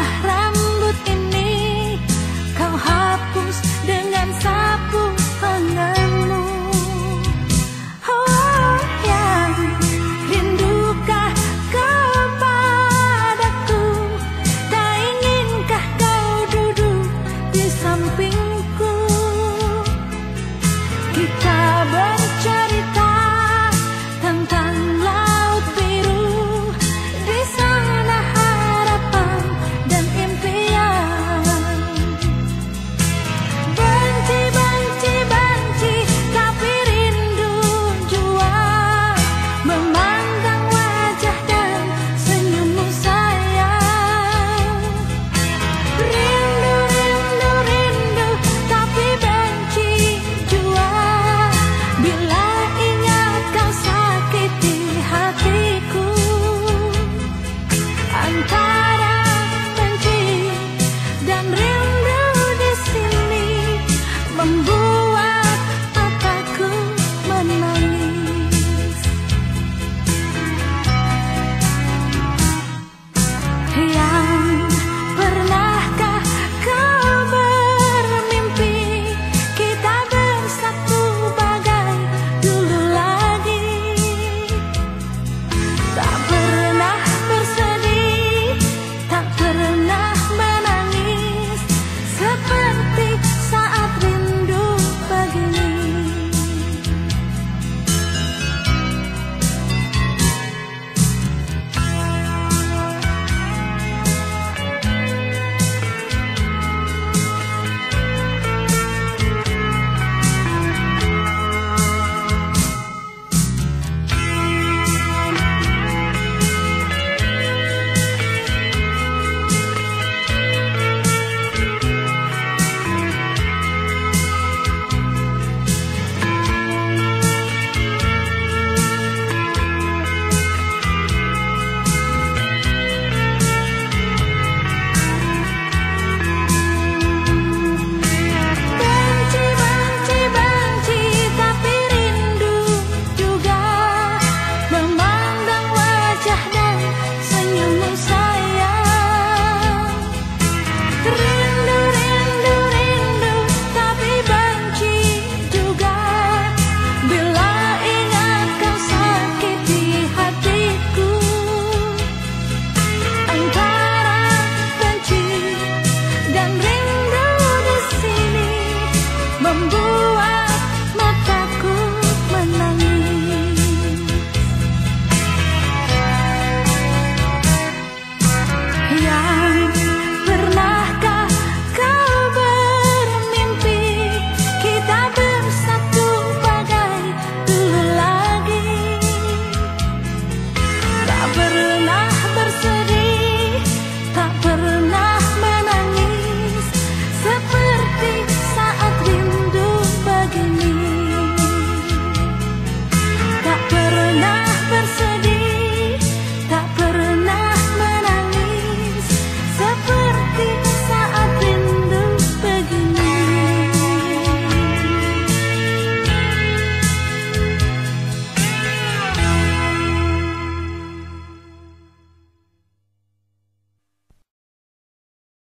arrancar